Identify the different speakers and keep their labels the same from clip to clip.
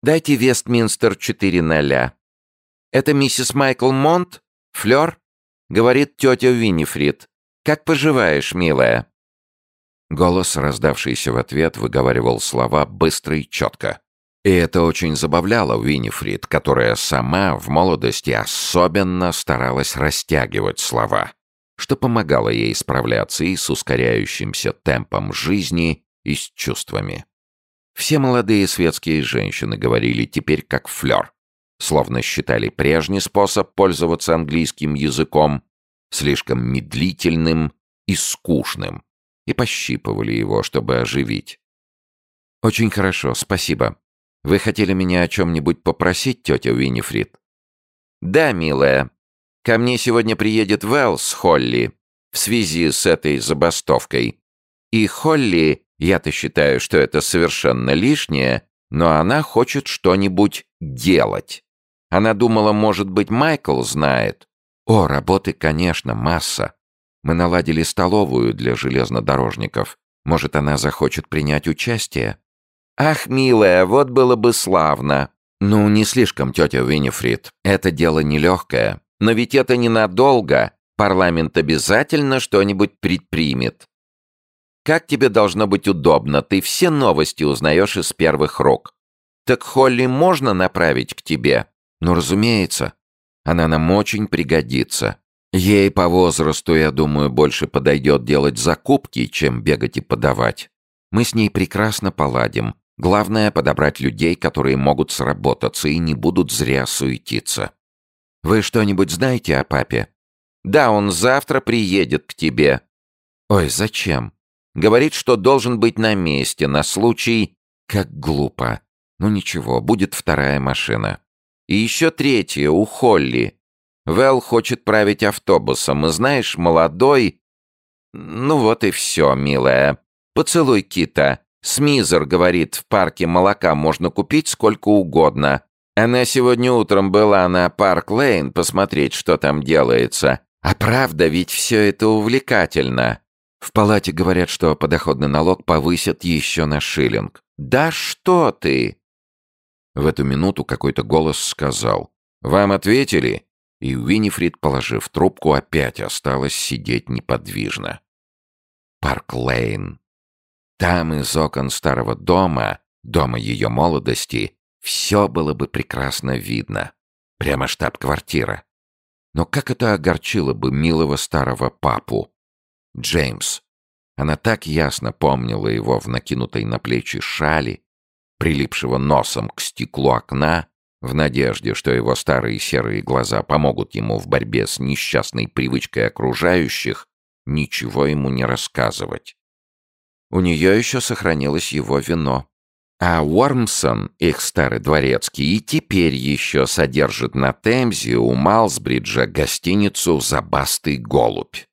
Speaker 1: Дайте Вестминстер 4 Это миссис Майкл Монт? Флёр?» — говорит тетя Виннифрид. «Как поживаешь, милая?»
Speaker 2: Голос, раздавшийся в ответ, выговаривал слова быстро и четко. И это очень забавляло Виннифрид, которая сама в молодости особенно старалась растягивать слова, что помогало ей справляться и с ускоряющимся темпом жизни, и с чувствами. Все молодые светские женщины говорили теперь как флёр, словно считали прежний способ пользоваться английским языком слишком медлительным и скучным, и пощипывали его, чтобы оживить. «Очень хорошо, спасибо. Вы хотели меня о чем-нибудь попросить, тетя Виннифрид?»
Speaker 1: «Да, милая. Ко мне сегодня приедет Вэл с Холли в связи с этой забастовкой. И Холли, я-то считаю, что это совершенно лишнее, но она хочет что-нибудь делать. Она думала, может быть, Майкл знает. О, работы, конечно, масса. Мы наладили столовую для железнодорожников. Может, она захочет принять участие? Ах, милая, вот было бы славно. Ну, не слишком, тетя Виннифрид. Это дело нелегкое. Но ведь это ненадолго. Парламент обязательно что-нибудь предпримет. Как тебе должно быть удобно, ты все новости узнаешь из первых рук. Так Холли можно направить к тебе? Ну, разумеется. Она нам очень пригодится. Ей по возрасту, я думаю, больше подойдет делать закупки, чем бегать и подавать. Мы с ней прекрасно поладим. Главное — подобрать людей, которые могут сработаться и не будут зря суетиться. Вы что-нибудь знаете о папе? Да, он завтра приедет к тебе. Ой, зачем? Говорит, что должен быть на месте на случай... Как глупо. Ну ничего, будет вторая машина. И еще третья, у Холли. Вэл хочет править автобусом, и знаешь, молодой... Ну вот и все, милая. Поцелуй Кита. Смизер говорит, в парке молока можно купить сколько угодно. Она сегодня утром была на Парк-Лейн посмотреть, что там делается. А правда, ведь все это увлекательно. В палате говорят, что подоходный налог повысят еще на шиллинг. Да что ты? В эту минуту какой-то голос сказал. «Вам ответили?» И Уинифрид, положив трубку, опять осталась сидеть неподвижно. Парк Лейн. Там из окон старого дома, дома ее молодости, все было бы прекрасно видно. Прямо штаб-квартира. Но как это огорчило бы милого старого папу, Джеймс. Она так ясно помнила его в накинутой на плечи шали, прилипшего носом к стеклу окна, в надежде, что его старые серые глаза помогут ему в борьбе с несчастной привычкой окружающих, ничего ему не рассказывать. У нее еще сохранилось его вино. А Уормсон, их старый дворецкий, и теперь еще содержит на Темзе у Малсбриджа гостиницу «Забастый голубь».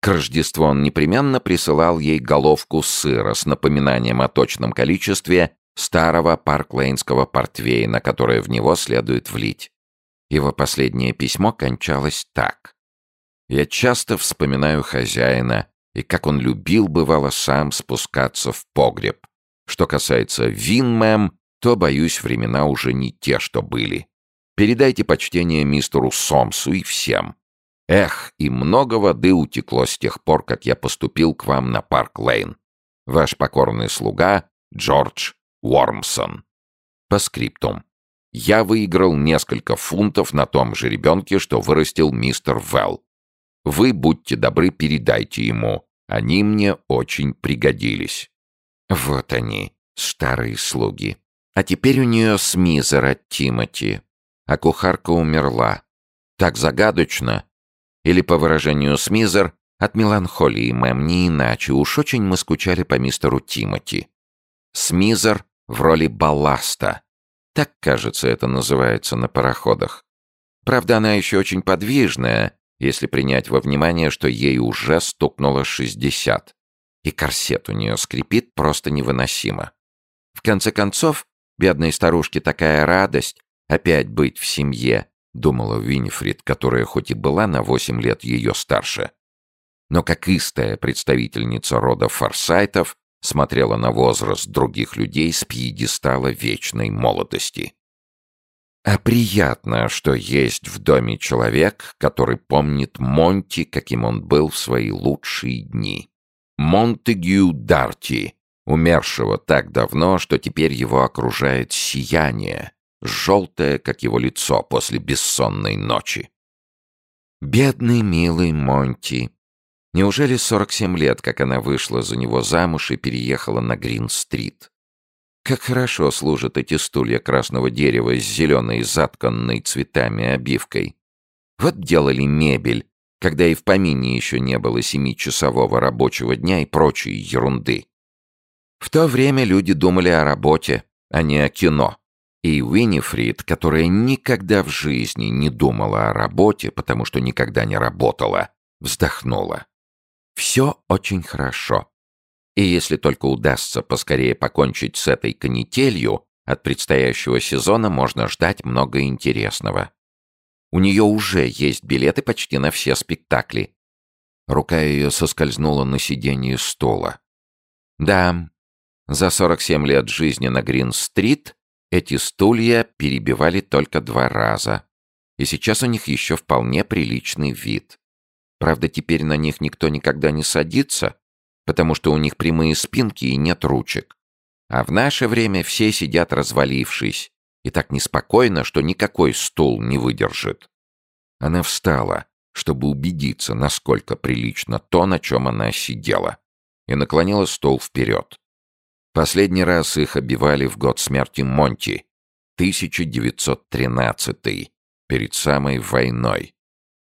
Speaker 1: К Рождеству он непременно присылал ей головку сыра с напоминанием о точном количестве старого парклейнского портвейна, которое в него следует влить. Его последнее письмо кончалось так. «Я часто вспоминаю хозяина, и как он любил, бывало, сам спускаться в погреб. Что касается вин, мэм, то, боюсь, времена уже не те, что были. Передайте почтение мистеру Сомсу и всем. Эх, и много воды утекло с тех пор, как я поступил к вам на Парк-Лейн. Ваш покорный слуга Джордж Уормсон. Постскриптум. Я выиграл несколько фунтов на том жеребенке, что вырастил мистер Вэл. Вы, будьте добры, передайте ему. Они мне очень пригодились. Вот они, старые слуги. А теперь у нее Смизер от Тимати. А кухарка умерла. Так загадочно, или, по выражению Смизер, от меланхолии, мэм, не иначе. Уж очень мы скучали по мистеру Тимоти. Смизер в роли балласта. Так, кажется, это называется на пароходах. Правда, она еще очень подвижная, если принять во внимание, что ей уже стукнуло 60. И корсет у нее скрипит просто невыносимо. В конце концов, бедной старушке такая радость опять быть в семье, — думала Винифрид, которая хоть и была на восемь лет ее старше, но как истая представительница рода форсайтов смотрела на возраст других людей с пьедестала вечной молодости. А приятно, что есть в доме человек, который помнит Монти, каким он был в свои лучшие дни. Монтегю Дарти, умершего так давно, что теперь его окружает сияние, желтое, как его лицо после бессонной ночи. Бедный, милый Монти. Неужели 47 лет, как она вышла за него замуж и переехала на Грин-стрит? Как хорошо служат эти стулья красного дерева с зеленой затканной цветами обивкой. Вот делали мебель, когда и в помине еще не было семичасового рабочего дня и прочей ерунды. В то время люди думали о работе, а не о кино. И Уинифрид, которая никогда в жизни не думала о работе, потому что никогда не работала, вздохнула. Все очень хорошо. И если только удастся поскорее покончить с этой канителью, от предстоящего сезона можно ждать много интересного. У нее уже есть билеты почти на все спектакли. Рука ее соскользнула на сиденье стула. Да, за 47 лет жизни на Грин-стрит эти стулья перебивали только два раза. И сейчас у них еще вполне приличный вид. Правда, теперь на них никто никогда не садится, потому что у них прямые спинки и нет ручек. А в наше время все сидят развалившись, и так неспокойно, что никакой стул не выдержит. Она встала, чтобы убедиться, насколько прилично то, на чем она сидела, и наклонила стол вперед. Последний раз их обивали в год смерти Монти, 1913 перед самой войной.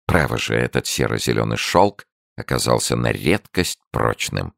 Speaker 1: Право же, этот серо-зеленый шелк оказался на редкость прочным.